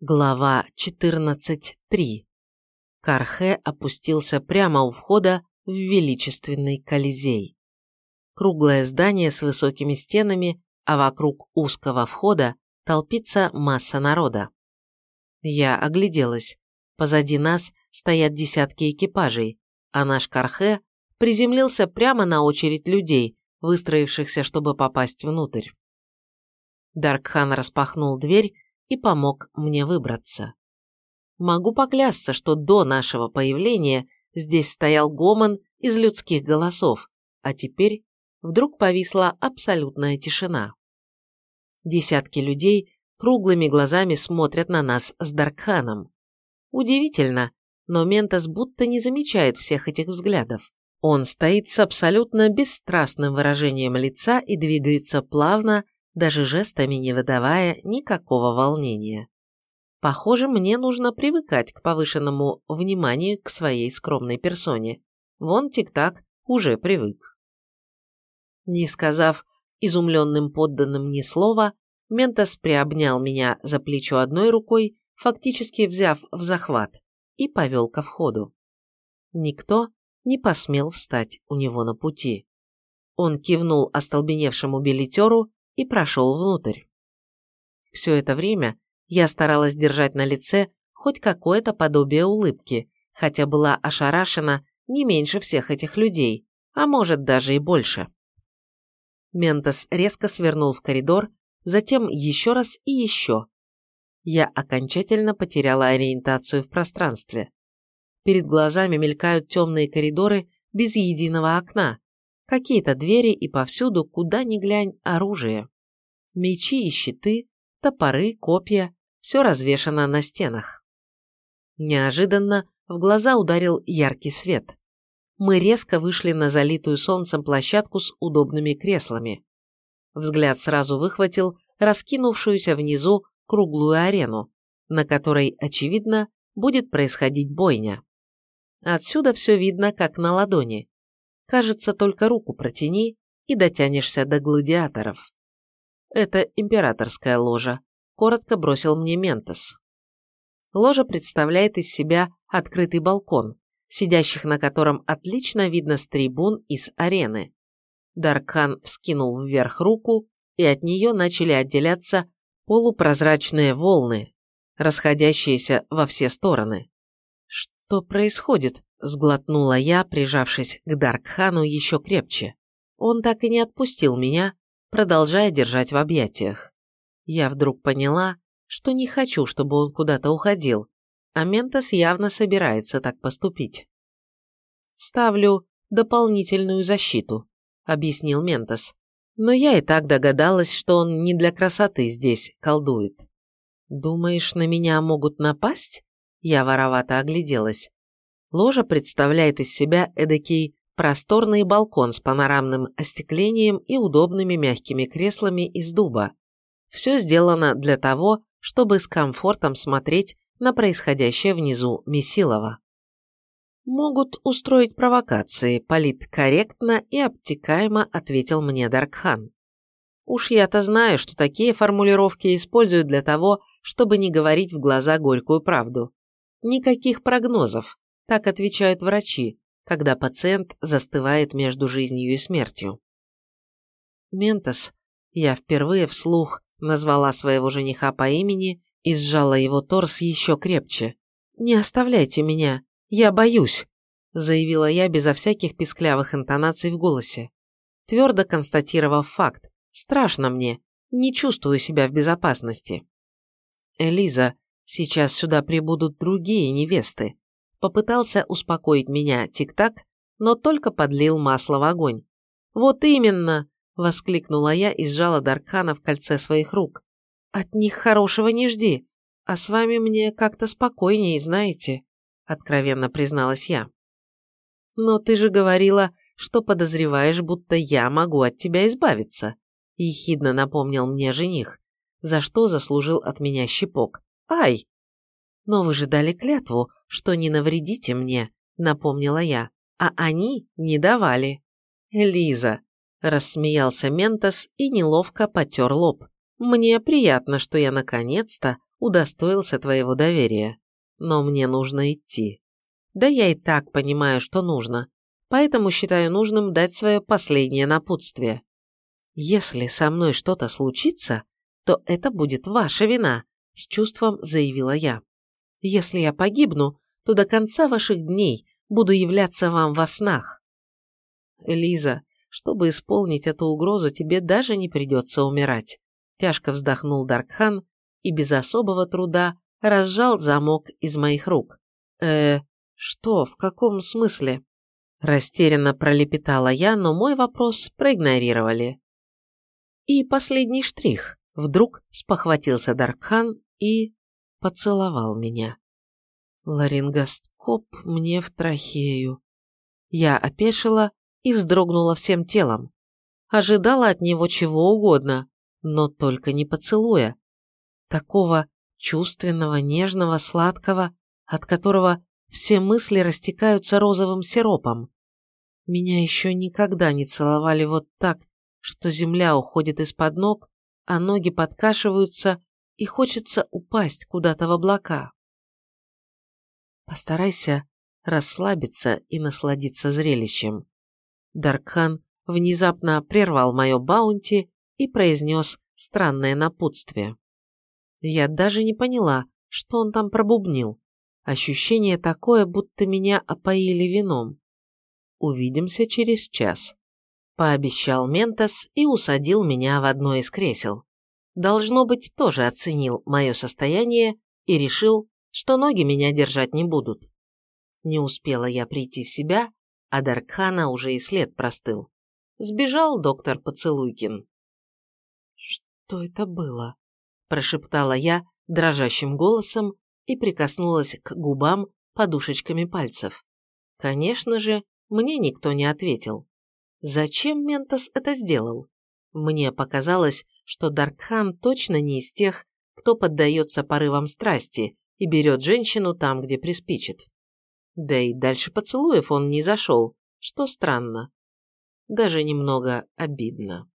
Глава 14.3. Кархе опустился прямо у входа в величественный Колизей. Круглое здание с высокими стенами, а вокруг узкого входа толпится масса народа. Я огляделась. Позади нас стоят десятки экипажей, а наш Кархе приземлился прямо на очередь людей, выстроившихся, чтобы попасть внутрь. Даркхан распахнул дверь и помог мне выбраться. Могу поклясться, что до нашего появления здесь стоял гомон из людских голосов, а теперь вдруг повисла абсолютная тишина. Десятки людей круглыми глазами смотрят на нас с Даркханом. Удивительно, но Ментос будто не замечает всех этих взглядов. Он стоит с абсолютно бесстрастным выражением лица и двигается плавно, даже жестами не выдавая никакого волнения. Похоже, мне нужно привыкать к повышенному вниманию к своей скромной персоне. Вон Тик-Так уже привык. Не сказав изумленным подданным ни слова, Ментос приобнял меня за плечо одной рукой, фактически взяв в захват, и повел ко входу. Никто не посмел встать у него на пути. Он кивнул остолбеневшему билетеру и прошел внутрь. Все это время я старалась держать на лице хоть какое-то подобие улыбки, хотя была ошарашена не меньше всех этих людей, а может даже и больше. Ментос резко свернул в коридор, затем еще раз и еще. Я окончательно потеряла ориентацию в пространстве. Перед глазами мелькают темные коридоры без единого окна, Какие-то двери и повсюду, куда ни глянь, оружие. Мечи и щиты, топоры, копья – все развешано на стенах. Неожиданно в глаза ударил яркий свет. Мы резко вышли на залитую солнцем площадку с удобными креслами. Взгляд сразу выхватил раскинувшуюся внизу круглую арену, на которой, очевидно, будет происходить бойня. Отсюда все видно как на ладони. Кажется, только руку протяни и дотянешься до гладиаторов. Это императорская ложа, коротко бросил мне Ментос. Ложа представляет из себя открытый балкон, сидящих на котором отлично видно с трибун и с арены. Даркхан вскинул вверх руку, и от нее начали отделяться полупрозрачные волны, расходящиеся во все стороны. Что происходит? Сглотнула я, прижавшись к Даркхану еще крепче. Он так и не отпустил меня, продолжая держать в объятиях. Я вдруг поняла, что не хочу, чтобы он куда-то уходил, а Ментос явно собирается так поступить. «Ставлю дополнительную защиту», — объяснил Ментос. «Но я и так догадалась, что он не для красоты здесь колдует». «Думаешь, на меня могут напасть?» Я воровато огляделась. Ложа представляет из себя эдакий просторный балкон с панорамным остеклением и удобными мягкими креслами из дуба. Все сделано для того, чтобы с комфортом смотреть на происходящее внизу Месилова. «Могут устроить провокации», – политкорректно и обтекаемо ответил мне Даркхан. «Уж я-то знаю, что такие формулировки используют для того, чтобы не говорить в глаза горькую правду. Никаких прогнозов, так отвечают врачи, когда пациент застывает между жизнью и смертью. Ментос, я впервые вслух назвала своего жениха по имени и сжала его торс еще крепче. «Не оставляйте меня, я боюсь», заявила я безо всяких писклявых интонаций в голосе. Твердо констатировав факт, страшно мне, не чувствую себя в безопасности. «Элиза, сейчас сюда прибудут другие невесты. Попытался успокоить меня Тик-Так, но только подлил масло в огонь. «Вот именно!» – воскликнула я и сжала Даркхана в кольце своих рук. «От них хорошего не жди, а с вами мне как-то спокойнее, знаете», – откровенно призналась я. «Но ты же говорила, что подозреваешь, будто я могу от тебя избавиться», – ехидно напомнил мне жених, за что заслужил от меня щепок. «Ай!» «Но вы же дали клятву, что не навредите мне», — напомнила я, а они не давали. «Лиза», — рассмеялся Ментос и неловко потер лоб. «Мне приятно, что я наконец-то удостоился твоего доверия, но мне нужно идти. Да я и так понимаю, что нужно, поэтому считаю нужным дать свое последнее напутствие. Если со мной что-то случится, то это будет ваша вина, с чувством заявила я. Если я погибну, то до конца ваших дней буду являться вам во снах. Лиза, чтобы исполнить эту угрозу, тебе даже не придется умирать. Тяжко вздохнул Даркхан и без особого труда разжал замок из моих рук. Э, что, в каком смысле? Растерянно пролепетала я, но мой вопрос проигнорировали. И последний штрих. Вдруг спохватился Даркхан и поцеловал меня. Ларингоскоп мне в трахею. Я опешила и вздрогнула всем телом. Ожидала от него чего угодно, но только не поцелуя. Такого чувственного, нежного, сладкого, от которого все мысли растекаются розовым сиропом. Меня еще никогда не целовали вот так, что земля уходит из-под ног, а ноги подкашиваются и хочется упасть куда-то в облака. Постарайся расслабиться и насладиться зрелищем. Даркхан внезапно прервал мое баунти и произнес странное напутствие. Я даже не поняла, что он там пробубнил. Ощущение такое, будто меня опоили вином. Увидимся через час. Пообещал Ментос и усадил меня в одно из кресел. Должно быть, тоже оценил мое состояние и решил, что ноги меня держать не будут. Не успела я прийти в себя, а Даркхана уже и след простыл. Сбежал доктор Поцелуйкин. «Что это было?» – прошептала я дрожащим голосом и прикоснулась к губам подушечками пальцев. Конечно же, мне никто не ответил. Зачем Ментос это сделал? Мне показалось, что Даркхан точно не из тех, кто поддается порывам страсти и берет женщину там, где приспичит. Да и дальше поцелуев он не зашел, что странно. Даже немного обидно.